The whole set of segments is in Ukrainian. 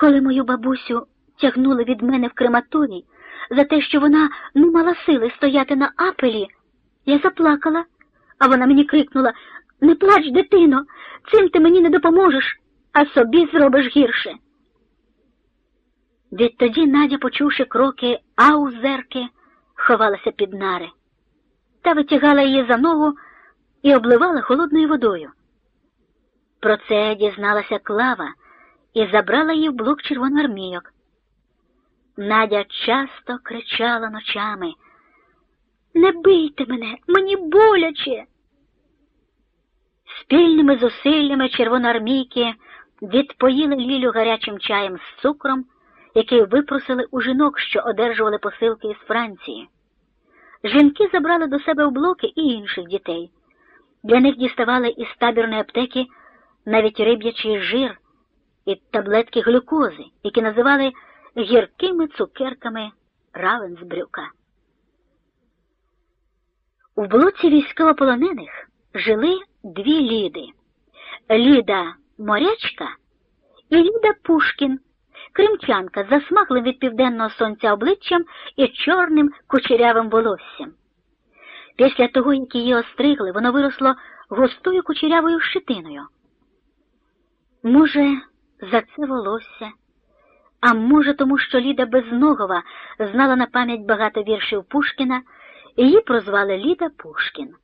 Коли мою бабусю тягнули від мене в крематорій за те, що вона не мала сили стояти на апелі, я заплакала, а вона мені крикнула Не плач, дитино, цим ти мені не допоможеш, а собі зробиш гірше. Відтоді Надя, почувши кроки аузерки, ховалася під нари та витягала її за ногу і обливала холодною водою. Про це дізналася Клава і забрала її в блок червоноармійок. Надя часто кричала ночами Не бийте мене, мені боляче. Спільними зусиллями червоноармійки відпоїли Лілю гарячим чаєм з цукром, який випросили у жінок, що одержували посилки із Франції. Жінки забрали до себе в блоки і інших дітей. Для них діставали із табірної аптеки навіть риб'ячий жир і таблетки глюкози, які називали гіркими цукерками Равенсбрюка. У блоці військовополонених жили дві ліди Ліда Морячка і Ліда Пушкін, кримчанка з засмаглим від південного сонця обличчям і чорним кучерявим волоссям. Після того, як її остригли, воно виросло густою кучерявою щитиною. Може, за це волосся, а може, тому що Ліда Безногова знала на пам'ять багато віршів Пушкіна, її прозвали Ліда Пушкін.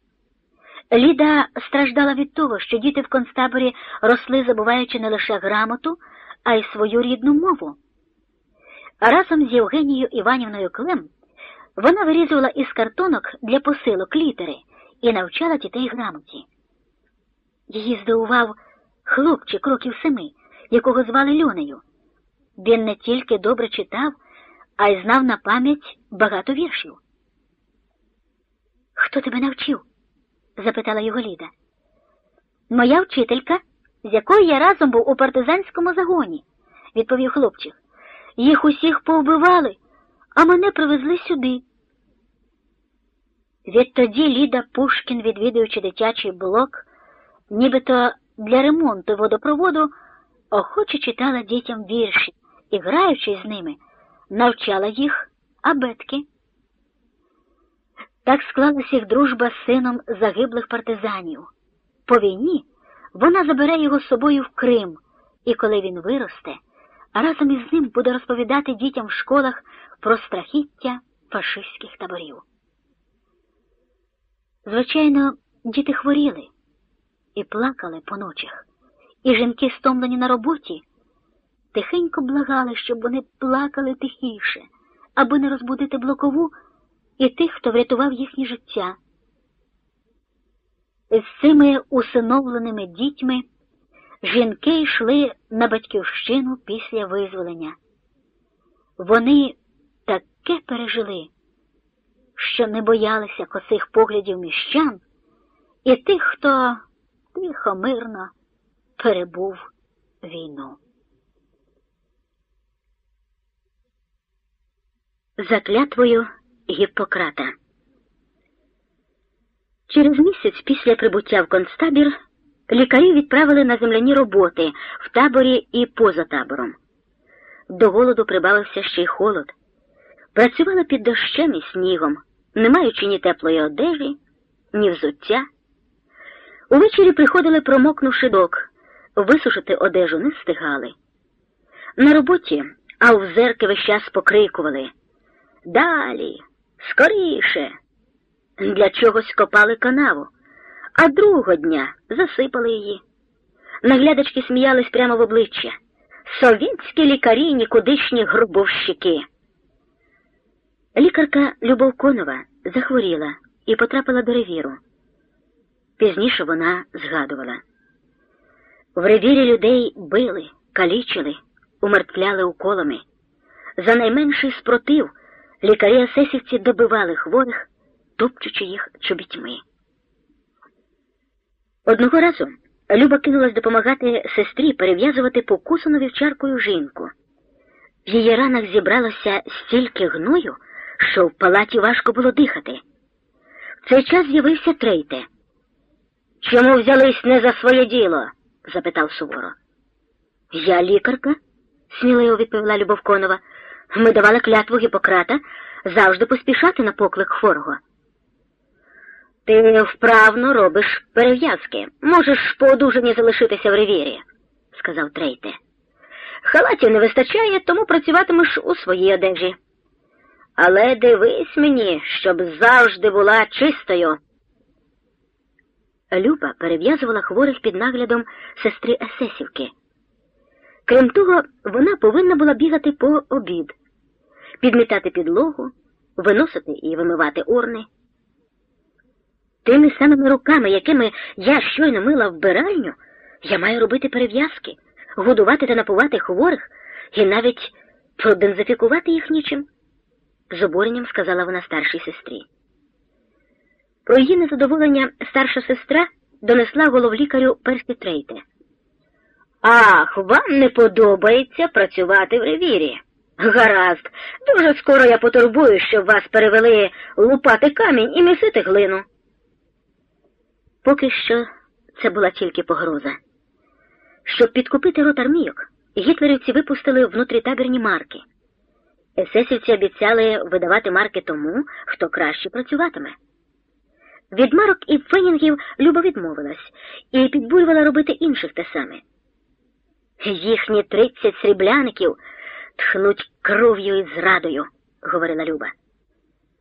Ліда страждала від того, що діти в концтаборі росли, забуваючи не лише грамоту, а й свою рідну мову. Разом з Євгенією Іванівною Клем вона вирізувала із картонок для посилок літери і навчала дітей грамоті. Її здивував хлопчик років семи, якого звали Льонею. Він не тільки добре читав, а й знав на пам'ять багато віршів. Хто тебе навчив? запитала його Ліда. Моя вчителька, з якою я разом був у партизанському загоні, відповів хлопчик. Їх усіх повбивали, а мене привезли сюди. Відтоді Ліда Пушкін, відвідуючи дитячий блок, нібито для ремонту водопроводу, охоче читала дітям вірші і, граючи з ними, навчала їх абетки. Так склалася їх дружба з сином загиблих партизанів. По війні вона забере його з собою в Крим, і коли він виросте, разом із ним буде розповідати дітям в школах про страхіття фашистських таборів. Звичайно, діти хворіли і плакали по ночах, і жінки, стомлені на роботі, тихенько благали, щоб вони плакали тихіше, аби не розбудити блокову і тих, хто врятував їхнє життя. З цими усиновленими дітьми жінки йшли на батьківщину після визволення. Вони таке пережили, що не боялися косих поглядів міщан і тих, хто тихо, мирно перебув війну. За клятвою Гіппократа Через місяць після прибуття в концтабір лікарі відправили на земляні роботи в таборі і поза табором. До голоду прибавився ще й холод. Працювали під дощем і снігом, не маючи ні теплої одежі, ні взуття. Увечері приходили, промокнувши док, висушити одежу не встигали. На роботі аузерки весь час покрикували Далі, скоріше. Для чогось копали канаву, а другого дня засипали її. Наглядачки сміялись прямо в обличчя. Совєтські лікарі нікудишні грубовщики. Лікарка Любов Конова захворіла і потрапила до ревіру. Пізніше вона згадувала. В ревірі людей били, калічили, умертвляли уколами. За найменший спротив лікарі асесівці добивали хворих топчучи їх чобітьми. Одного разу Люба кинулась допомагати сестрі перев'язувати покусану вівчаркою жінку. В її ранах зібралося стільки гною, що в палаті важко було дихати. В цей час з'явився трейте. Чому взялись не за своє діло? Запитав суворо. Я лікарка, сміливо відповіла Любов Конова. Ми давали клятву Гіппократа завжди поспішати на поклик хворого. Ти вправно робиш перев'язки. Можеш по одужанні залишитися в ревірі, сказав Трейте. Халатів не вистачає, тому працюватимеш у своїй одежі. Але дивись мені, щоб завжди була чистою. Люба перев'язувала хворих під наглядом сестри Есесівки. Крім того, вона повинна була бігати по обід, підмітати підлогу, виносити і вимивати урни. Тими самими руками, якими я щойно мила вбиральню, я маю робити перев'язки, годувати та напувати хворих і навіть продензифікувати їх нічим, з обуренням сказала вона старшій сестрі. Про її незадоволення старша сестра донесла головлікарю Персі Трейте. Ах, вам не подобається працювати в ревірі. Гаразд, дуже скоро я потурбую, щоб вас перевели лупати камінь і місити глину. Поки що це була тільки погроза. Щоб підкупити рот армійок, гітлерівці випустили внутрітабірні марки. Есесівці обіцяли видавати марки тому, хто краще працюватиме. Від марок і фенінгів Люба відмовилась і підбурювала робити інших те саме. Їхні тридцять срібляників тхнуть кров'ю і зрадою, говорила Люба.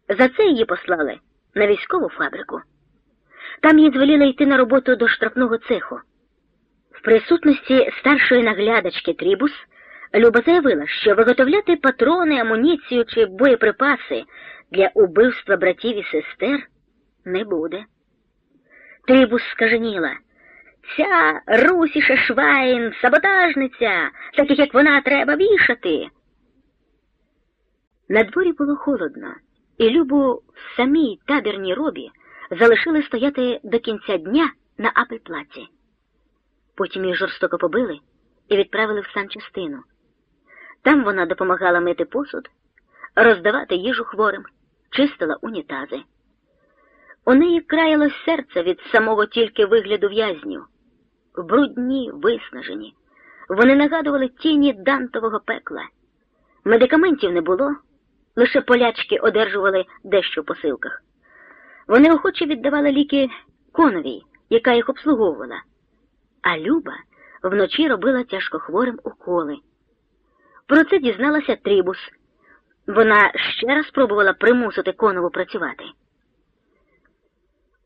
За це її послали на військову фабрику. Там їй звеліли йти на роботу до штрафного цеху. В присутності старшої наглядачки Трібус Люба заявила, що виготовляти патрони, амуніцію чи боєприпаси для убивства братів і сестер не буде. Трібус скаженіла. Ця Russische Schwein, саботажниця, таких як вона треба вішати. На дворі було холодно, і Любу в самій табірній робі залишили стояти до кінця дня на апельплаці. Потім її жорстоко побили і відправили в санчастину. Там вона допомагала мити посуд, роздавати їжу хворим, чистила унітази. У неї краялось серце від самого тільки вигляду в'язнів. Брудні, виснажені. Вони нагадували тіні дантового пекла. Медикаментів не було, лише полячки одержували дещо в посилках. Вони охоче віддавали ліки коновій, яка їх обслуговувала, а Люба вночі робила тяжкохворим уколи. Про це дізналася Трібус. Вона ще раз спробувала примусити конову працювати.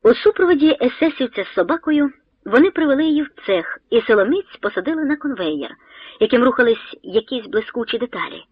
У супроводі есесівця з собакою вони привели її в цех і силоміць посадили на конвейєр, яким рухались якісь блискучі деталі.